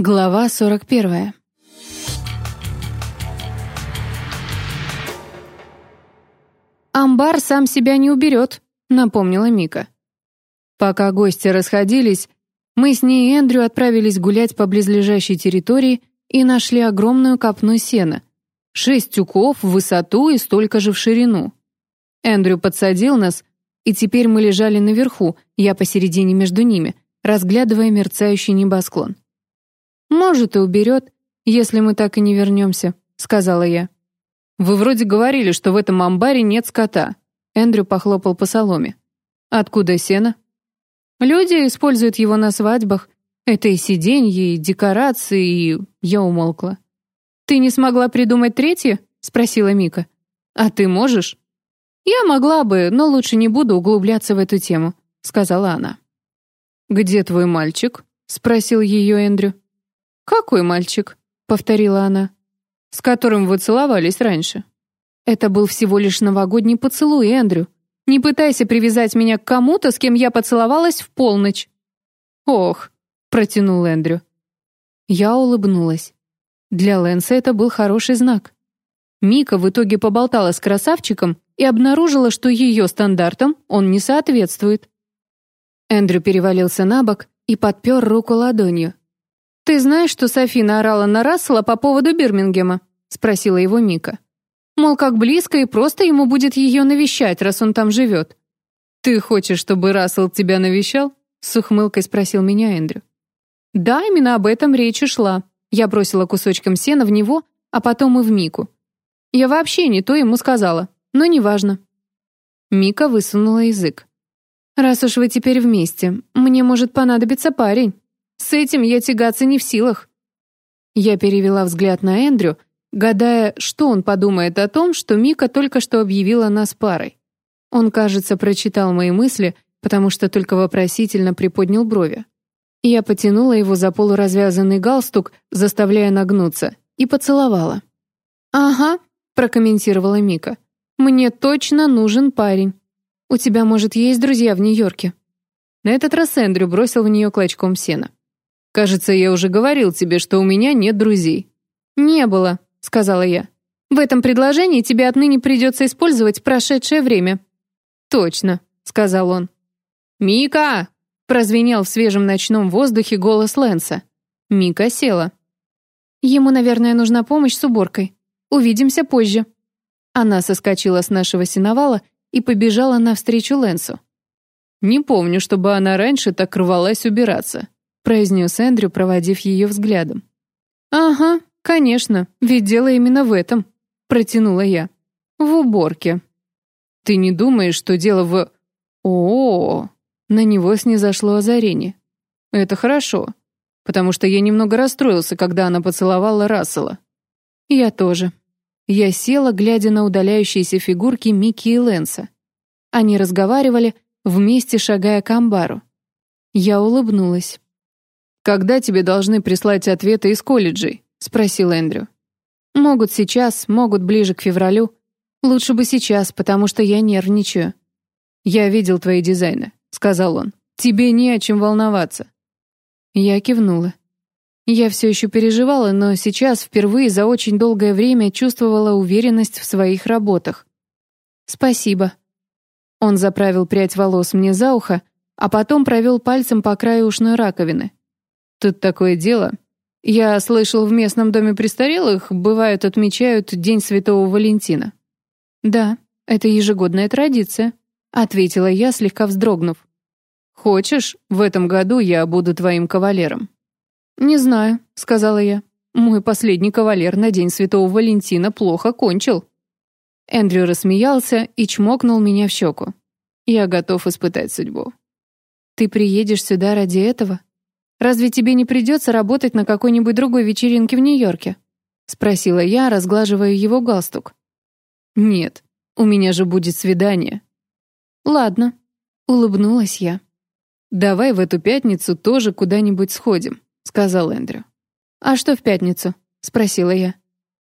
Глава 41. «Амбар сам себя не уберет», — напомнила Мика. Пока гости расходились, мы с ней и Эндрю отправились гулять по близлежащей территории и нашли огромную копну сена. Шесть тюков в высоту и столько же в ширину. Эндрю подсадил нас, и теперь мы лежали наверху, я посередине между ними, разглядывая мерцающий небосклон. «Может, и уберет, если мы так и не вернемся», — сказала я. «Вы вроде говорили, что в этом амбаре нет скота». Эндрю похлопал по соломе. «Откуда сено?» «Люди используют его на свадьбах. Это и сиденье, и декорации, и...» Я умолкла. «Ты не смогла придумать третье?» — спросила Мика. «А ты можешь?» «Я могла бы, но лучше не буду углубляться в эту тему», — сказала она. «Где твой мальчик?» — спросил ее Эндрю. «Какой мальчик?» — повторила она. «С которым вы целовались раньше». «Это был всего лишь новогодний поцелуй, Эндрю. Не пытайся привязать меня к кому-то, с кем я поцеловалась в полночь». «Ох», — протянул Эндрю. Я улыбнулась. Для Лэнса это был хороший знак. Мика в итоге поболтала с красавчиком и обнаружила, что ее стандартам он не соответствует. Эндрю перевалился на бок и подпер руку ладонью. «Ты знаешь, что Софи наорала на Рассела по поводу Бирмингема?» — спросила его Мика. «Мол, как близко и просто ему будет ее навещать, раз он там живет». «Ты хочешь, чтобы Рассел тебя навещал?» — с ухмылкой спросил меня Эндрю. «Да, именно об этом речь и шла. Я бросила кусочком сена в него, а потом и в Мику. Я вообще не то ему сказала, но неважно». Мика высунула язык. «Раз уж вы теперь вместе, мне может понадобиться парень». С этим я тягаться не в силах. Я перевела взгляд на Эндрю, гадая, что он подумает о том, что Мика только что объявила нас парой. Он, кажется, прочитал мои мысли, потому что только вопросительно приподнял брови. Я потянула его за полуразвязанный галстук, заставляя нагнуться, и поцеловала. «Ага», — прокомментировала Мика. «Мне точно нужен парень. У тебя, может, есть друзья в Нью-Йорке?» На этот раз Эндрю бросил в нее клочком сена. Кажется, я уже говорил тебе, что у меня нет друзей». «Не было», — сказала я. «В этом предложении тебе отныне придется использовать прошедшее время». «Точно», — сказал он. «Мика!» — прозвенел в свежем ночном воздухе голос Лэнса. Мика села. «Ему, наверное, нужна помощь с уборкой. Увидимся позже». Она соскочила с нашего сеновала и побежала навстречу Лэнсу. «Не помню, чтобы она раньше так рвалась убираться», произнес Эндрю, проводив ее взглядом. «Ага, конечно, ведь дело именно в этом», протянула я. «В уборке». «Ты не думаешь, что дело в...» О, -о, -о на него снизошло озарение. «Это хорошо, потому что я немного расстроился, когда она поцеловала Рассела». «Я тоже». Я села, глядя на удаляющиеся фигурки Микки и Лэнса. Они разговаривали, вместе шагая к амбару. Я улыбнулась. «Когда тебе должны прислать ответы из колледжей?» — спросил Эндрю. «Могут сейчас, могут ближе к февралю. Лучше бы сейчас, потому что я нервничаю». «Я видел твои дизайны», — сказал он. «Тебе не о чем волноваться». Я кивнула. Я все еще переживала, но сейчас впервые за очень долгое время чувствовала уверенность в своих работах. «Спасибо». Он заправил прядь волос мне за ухо, а потом провел пальцем по краю ушной раковины. Тут такое дело. Я слышал, в местном доме престарелых бывают отмечают День Святого Валентина. Да, это ежегодная традиция, ответила я, слегка вздрогнув. Хочешь, в этом году я буду твоим кавалером? Не знаю, сказала я. Мой последний кавалер на День Святого Валентина плохо кончил. Эндрю рассмеялся и чмокнул меня в щеку. Я готов испытать судьбу. Ты приедешь сюда ради этого? Разве тебе не придется работать на какой-нибудь другой вечеринке в Нью-Йорке?» — спросила я, разглаживая его галстук. «Нет, у меня же будет свидание». «Ладно», — улыбнулась я. «Давай в эту пятницу тоже куда-нибудь сходим», — сказал Эндрю. «А что в пятницу?» — спросила я.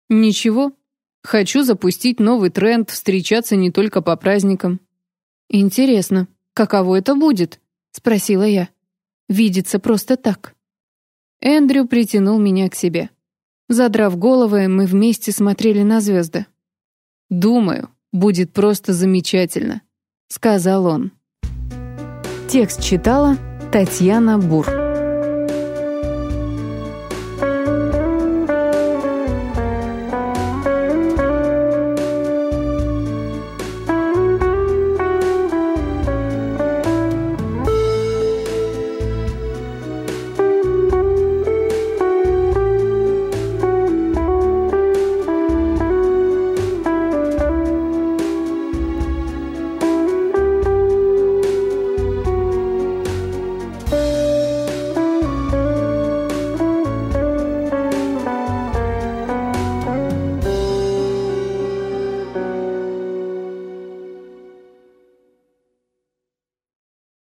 «Ничего. Хочу запустить новый тренд встречаться не только по праздникам». «Интересно, каково это будет?» — спросила я видится просто так. Эндрю притянул меня к себе. Задрав головы, мы вместе смотрели на звезды. «Думаю, будет просто замечательно», — сказал он. Текст читала Татьяна Бур.